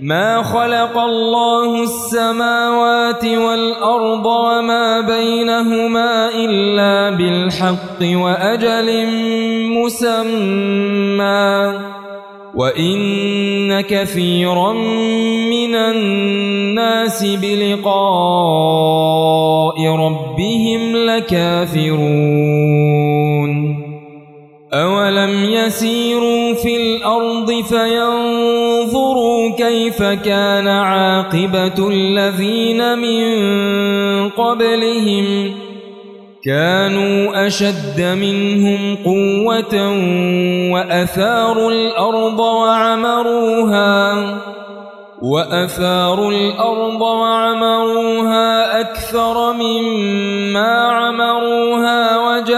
ما خلق الله السماوات والأرض وما بينهما إلا بالحق وأجل مسمى. وإن كثيرا من الناس بلقاء ربهم لكافرون. أولم يسيروا في الأرض فينظروا كيف كان عاقبة الذين من قبلهم؟ كانوا أشد منهم قوة وأثاروا الأرض وعمروها وأثاروا الأرض وعمروها أكثر مما عمروها وجاءتهم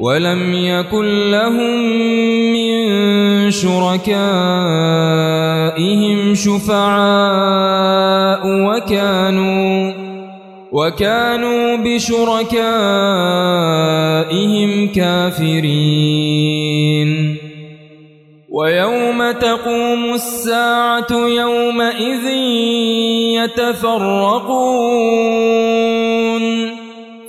ولم يكن لهم من شركائهم شفعاء وكانوا وكانوا بشركائهم كافرين. ويوم تقوم الساعة يومئذ يتفرقون.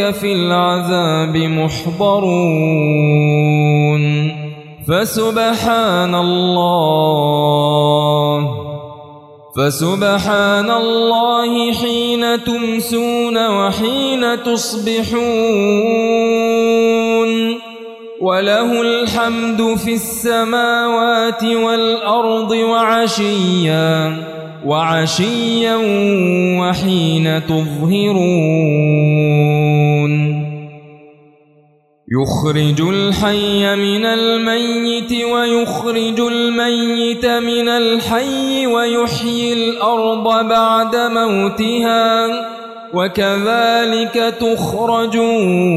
في العذاب محضرون. فسبحان الله. فسبحان الله حين تمسون وحين تصبحون. وله الحمد في السماوات والأرض وعشيا. وعشيا وحين تظهرون. يخرج الحي من الميت ويخرج الميت من الحي ويحيي الأرض بعد موتها وكذلك تخرجون.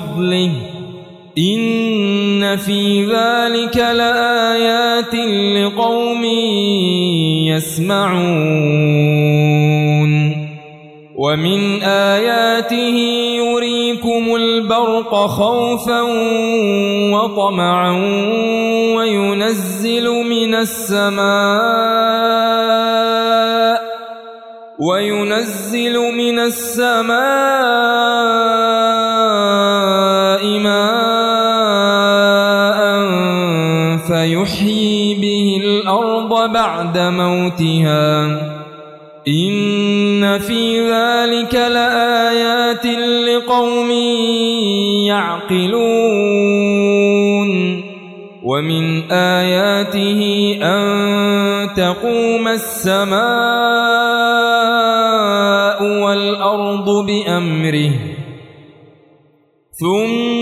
فضله. إن في ذلك لآيات لقوم يسمعون. ومن آياته يريكم البرق خوفا وطمعا وينزل من السماء وينزل من السماء بعد موتها. إن في ذلك لآيات لقوم يعقلون. ومن آياته أن تقوم السماء والأرض بأمره. ثم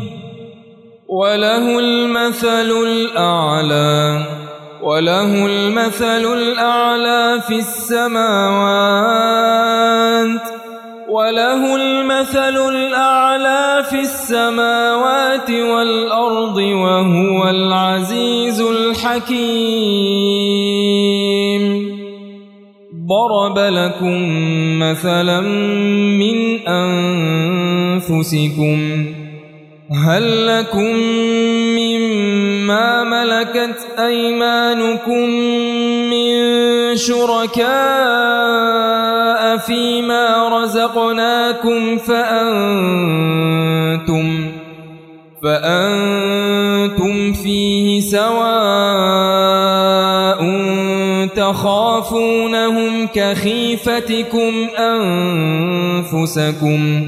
وله المثل الأعلى وله المثل الأعلى في السماوات وله المثل الأعلى في السماوات والأرض وهو العزيز الحكيم. ضرب لكم مثلا من أنفسكم هل لكم مما ملكت أيمانكم من شركاء فيما رزقناكم فأنتم فأنتم فيه سواء تخافونهم كخيفتكم أنفسكم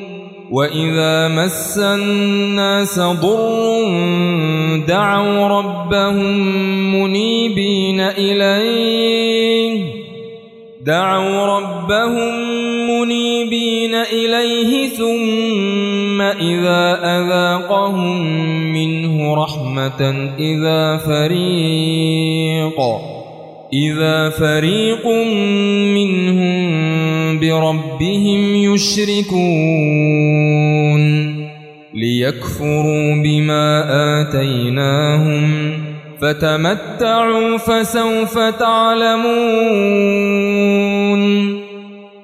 وإذا مس الناس ضر دعوا ربهم منيبين إليه دعوا ربهم منيبين إليه ثم إذا أذاقهم منه رحمة إذا فريق إذا فريق منهم بربهم يشركون ليكفروا بما آتيناهم فتمتعوا فسوف تعلمون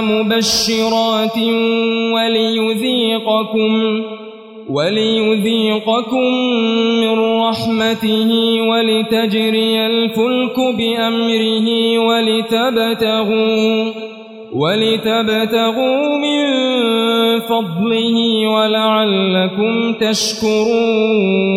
مبشرات وليذيقكم وليذيقكم من رحمته ولتجري الفلك بأمره ولتبتغوا ولتبتغوا من فضله ولعلكم تشكرون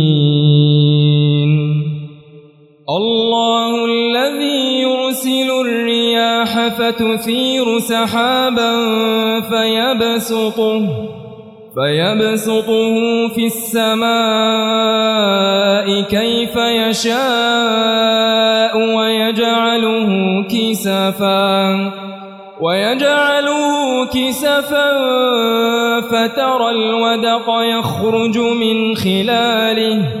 الله الذي يرسل الرياح فتثير سحابا فيبسطه فيبسطه في السماء كيف يشاء ويجعله كسفا ويجعله كسفا فترى الودق يخرج من خلاله.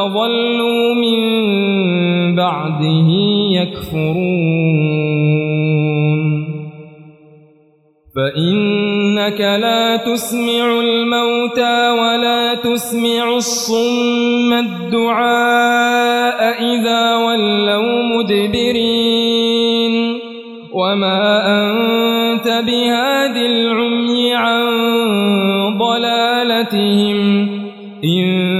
لظلوا من بعده يكفرون فإنك لا تسمع الموتى ولا تسمع الصم الدعاء إذا ولوا مدبرين وما أنت بهاد العمي عن ضلالتهم إن